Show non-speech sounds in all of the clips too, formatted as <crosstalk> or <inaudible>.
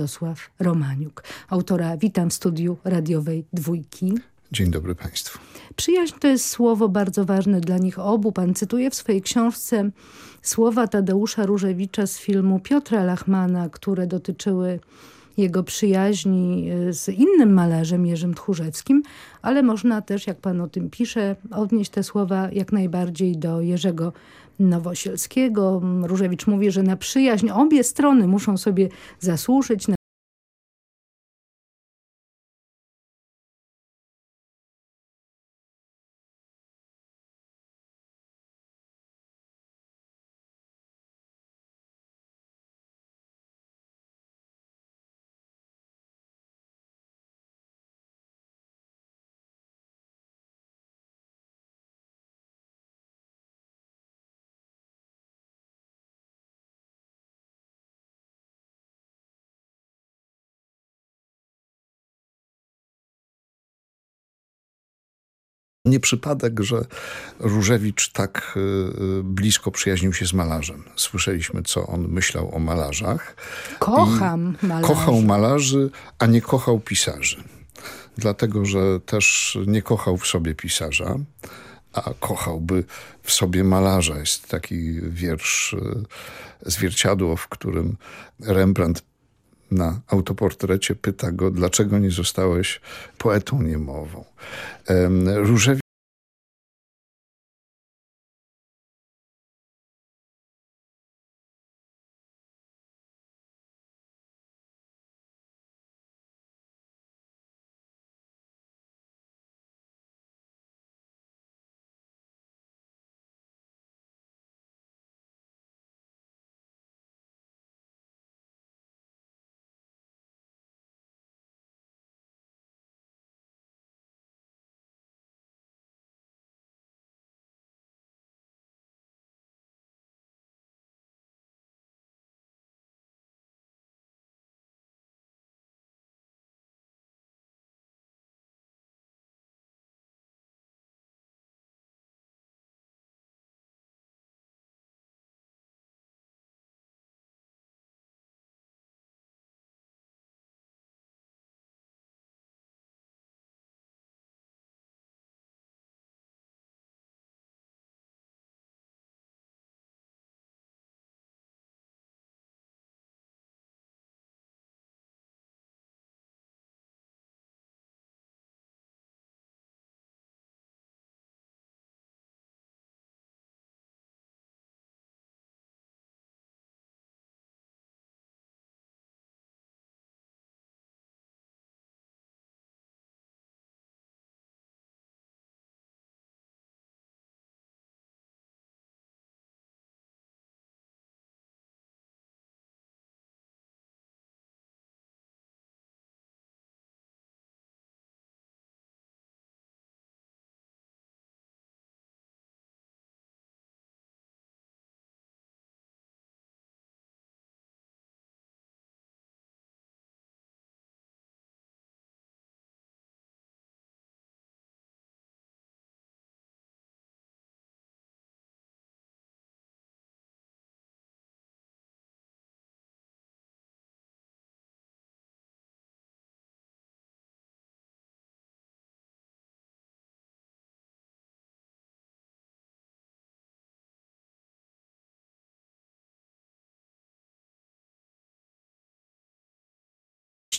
Jarosław Romaniuk. Autora witam w studiu radiowej Dwójki. Dzień dobry Państwu. Przyjaźń to jest słowo bardzo ważne dla nich obu. Pan cytuje w swojej książce słowa Tadeusza Różewicza z filmu Piotra Lachmana, które dotyczyły jego przyjaźni e, z innym malarzem Jerzym Tchórzewskim, ale można też, jak pan o tym pisze, odnieść te słowa jak najbardziej do Jerzego Nowosielskiego. Różewicz mówi, że na przyjaźń obie strony muszą sobie zasłużyć. Nie przypadek, że Różewicz tak y, y, blisko przyjaźnił się z malarzem. Słyszeliśmy, co on myślał o malarzach. Kocham malarzy. Kochał malarzy, a nie kochał pisarzy. Dlatego, że też nie kochał w sobie pisarza, a kochałby w sobie malarza. Jest taki wiersz y, Zwierciadło, w którym Rembrandt na autoportrecie pyta go, dlaczego nie zostałeś poetą niemową. Różewicz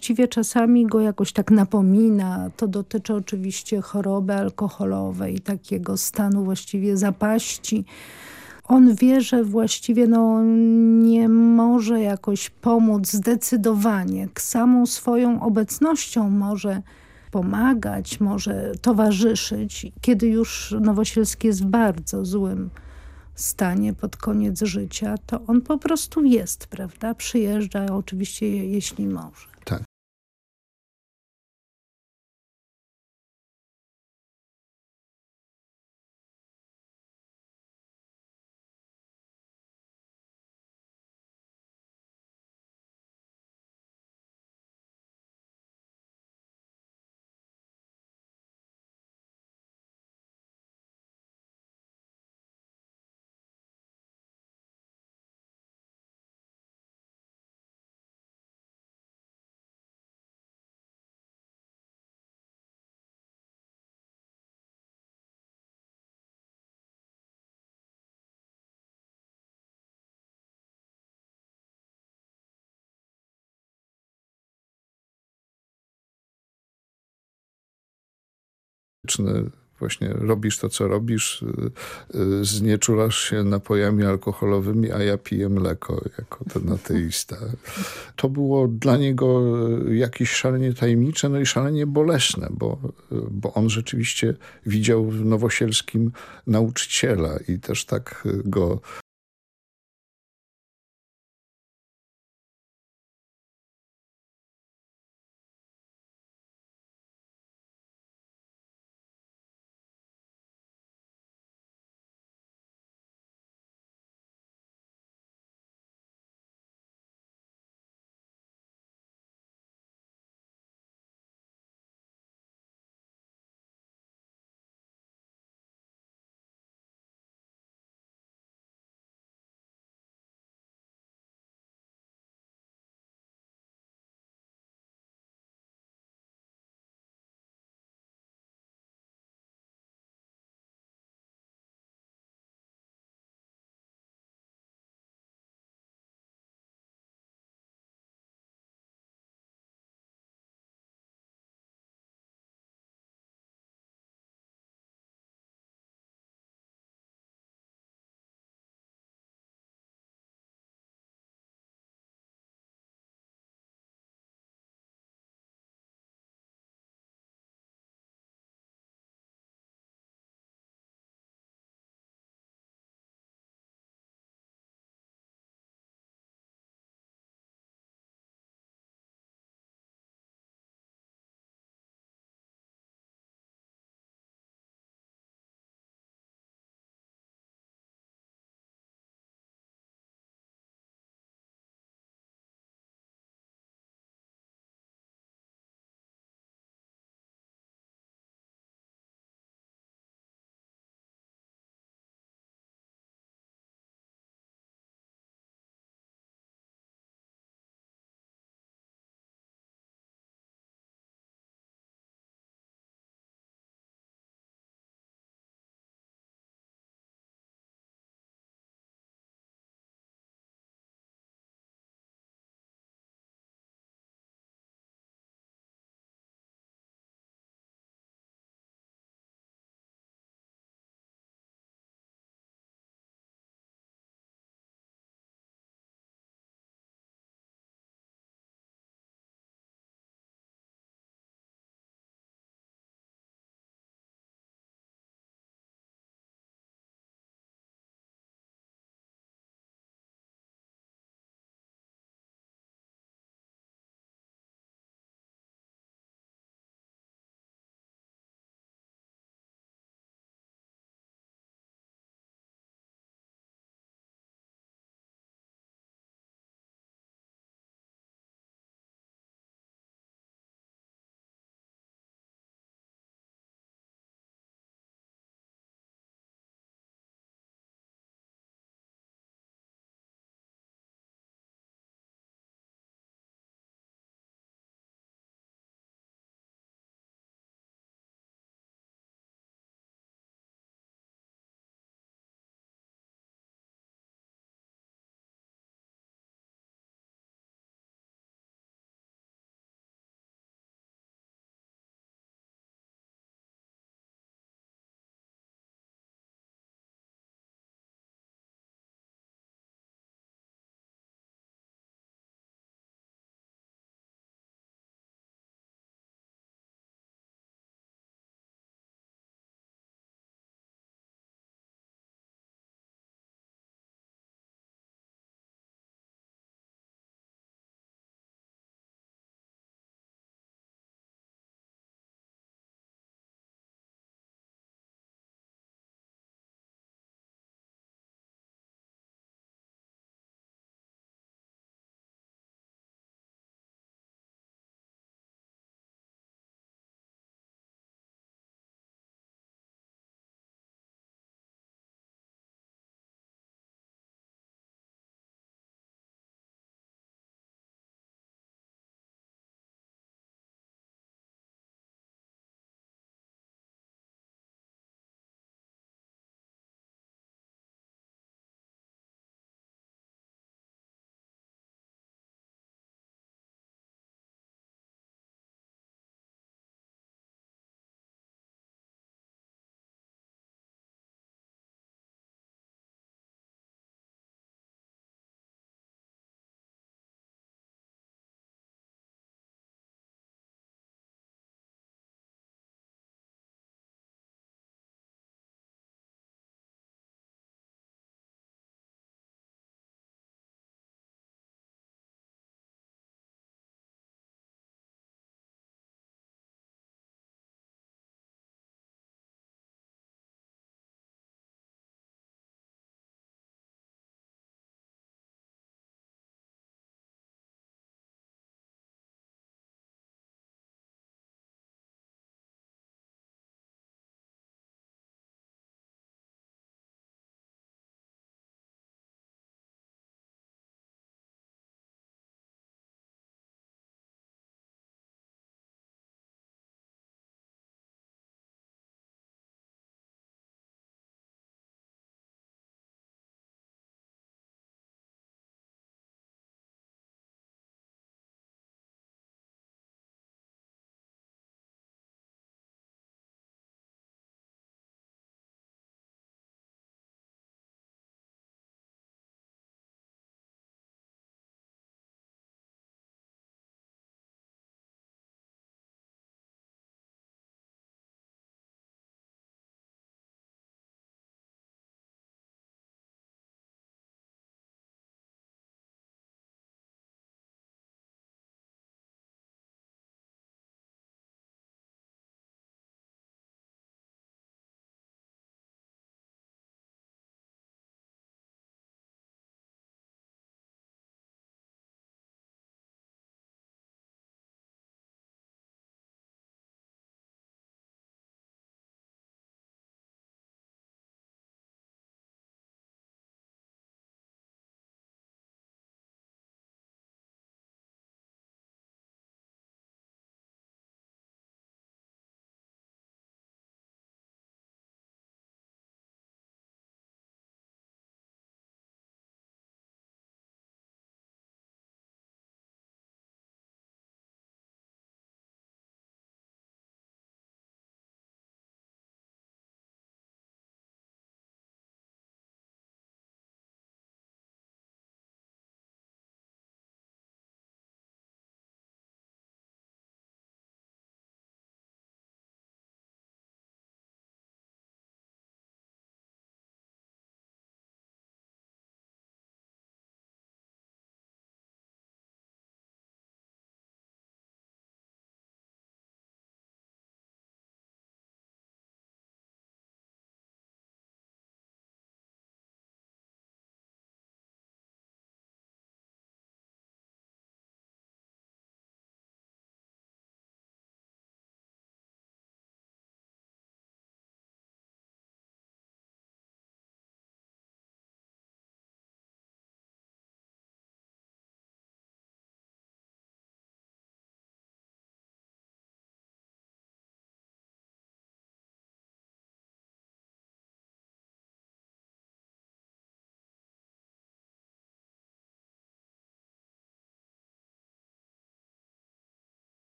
właściwie czasami go jakoś tak napomina. To dotyczy oczywiście choroby alkoholowej, takiego stanu właściwie zapaści. On wie, że właściwie no, nie może jakoś pomóc zdecydowanie. Samą swoją obecnością może pomagać, może towarzyszyć, kiedy już Nowosielski jest w bardzo złym stanie pod koniec życia, to on po prostu jest, prawda? Przyjeżdża oczywiście jeśli może. Właśnie robisz to, co robisz, y, y, znieczulasz się napojami alkoholowymi, a ja piję mleko jako ten ateista. To było dla niego jakieś szalenie tajemnicze, no i szalenie bolesne, bo, bo on rzeczywiście widział w Nowosielskim nauczyciela i też tak go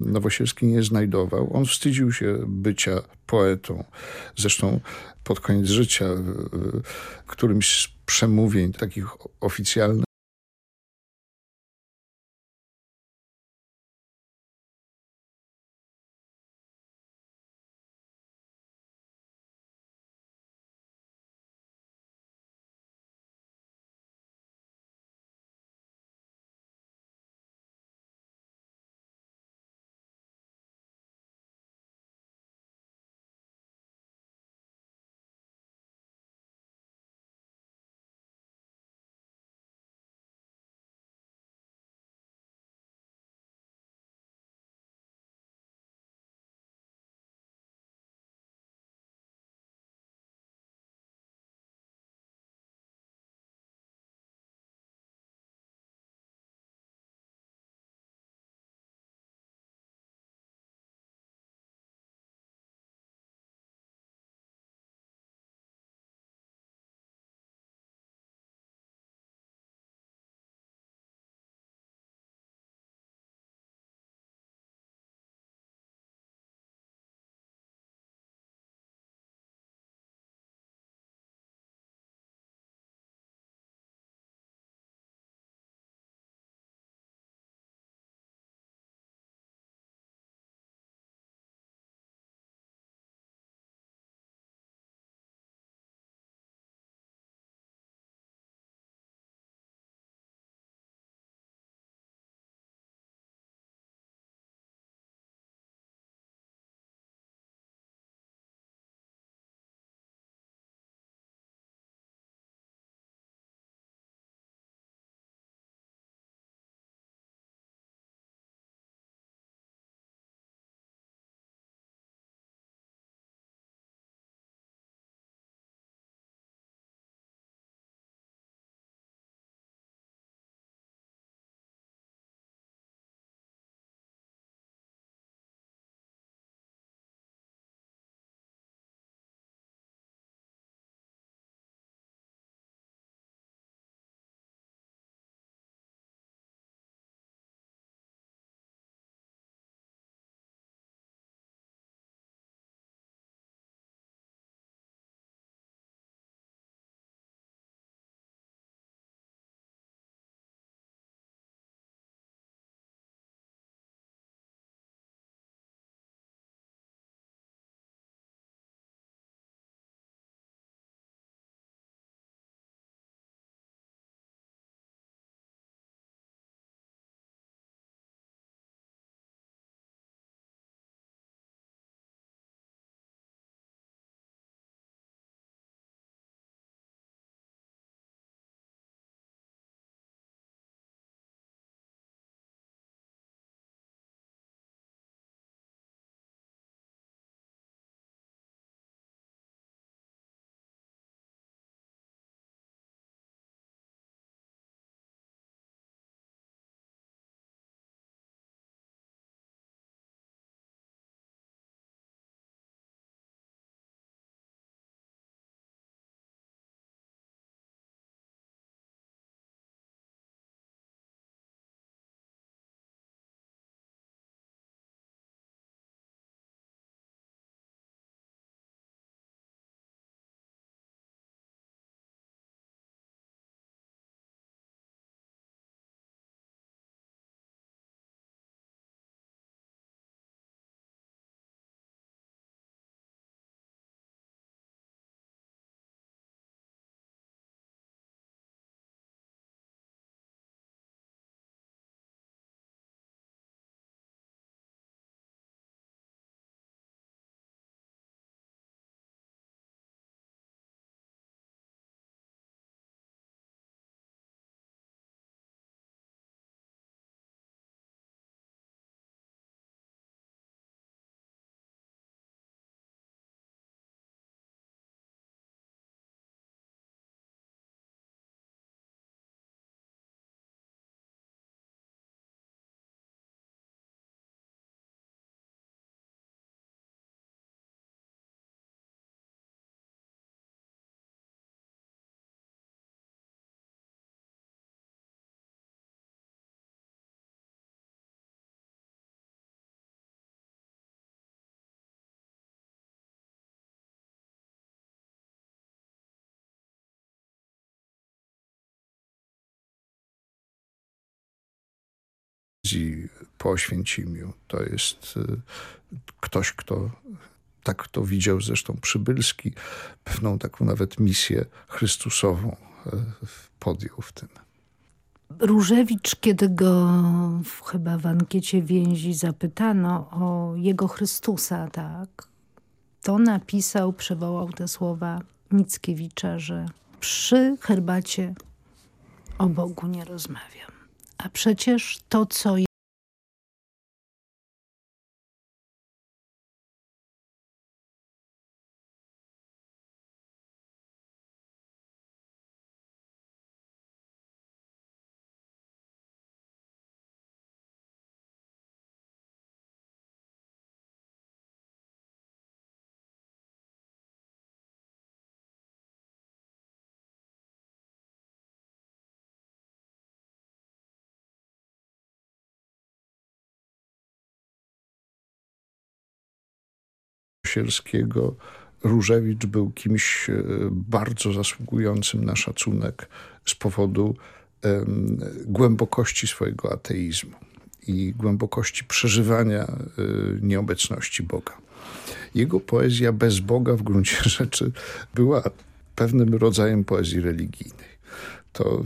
Nowosielski nie znajdował. On wstydził się bycia poetą. Zresztą pod koniec życia którymś z przemówień takich oficjalnych po Oświęcimiu. To jest ktoś, kto tak to widział zresztą Przybylski, pewną taką nawet misję Chrystusową podjął w tym. Różewicz, kiedy go chyba w ankiecie więzi zapytano o jego Chrystusa, tak, to napisał, przywołał te słowa Mickiewicza, że przy herbacie o Bogu nie rozmawiam. A przecież to, co Sielskiego Różewicz był kimś e, bardzo zasługującym na szacunek z powodu głębokości swojego ateizmu i głębokości przeżywania e, nieobecności Boga. Jego poezja bez Boga w gruncie <laughs> rzeczy była pewnym rodzajem poezji religijnej. To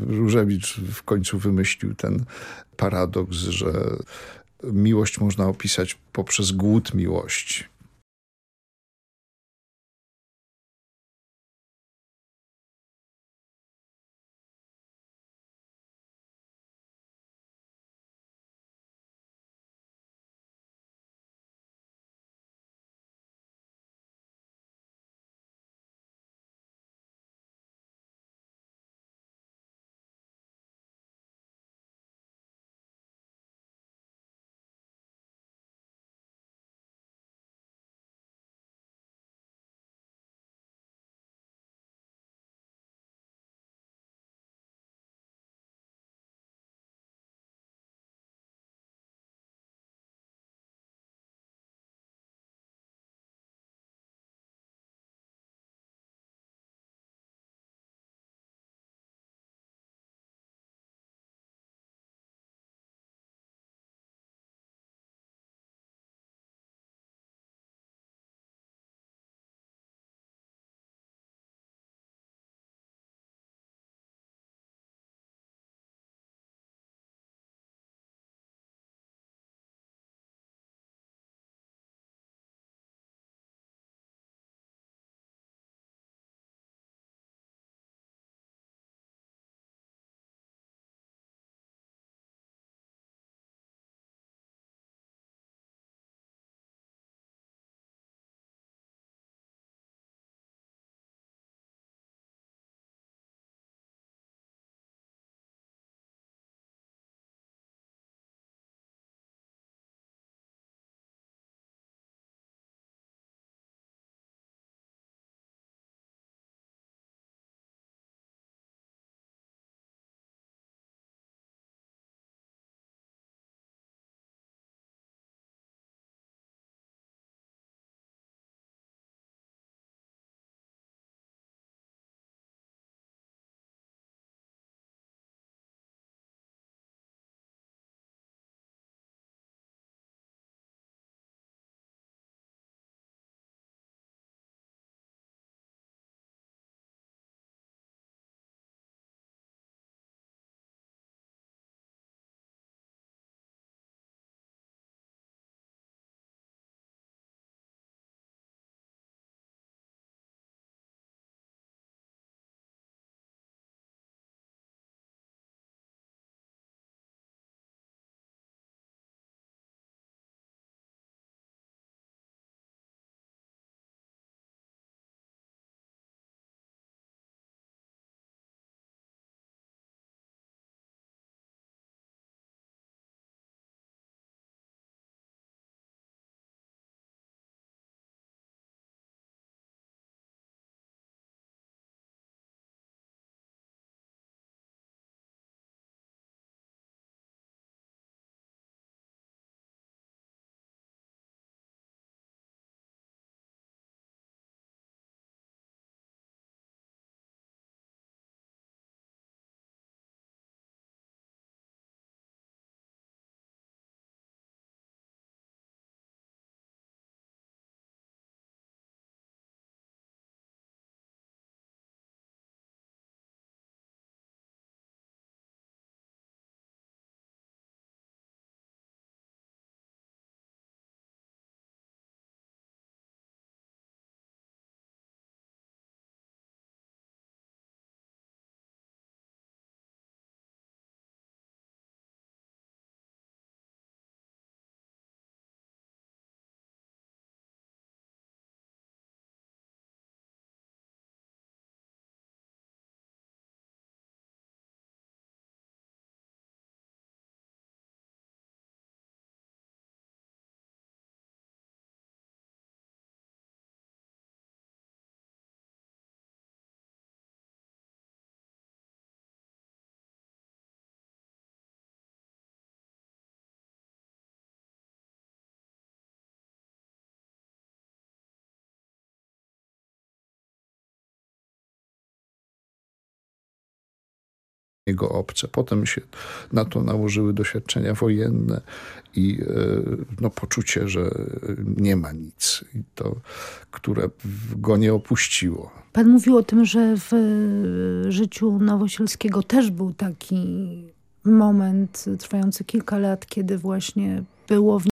Różewicz w końcu wymyślił ten paradoks, że miłość można opisać poprzez głód miłości. Jego obce. Potem się na to nałożyły doświadczenia wojenne i no, poczucie, że nie ma nic. I to, które go nie opuściło. Pan mówił o tym, że w życiu Nowosielskiego też był taki moment trwający kilka lat, kiedy właśnie było w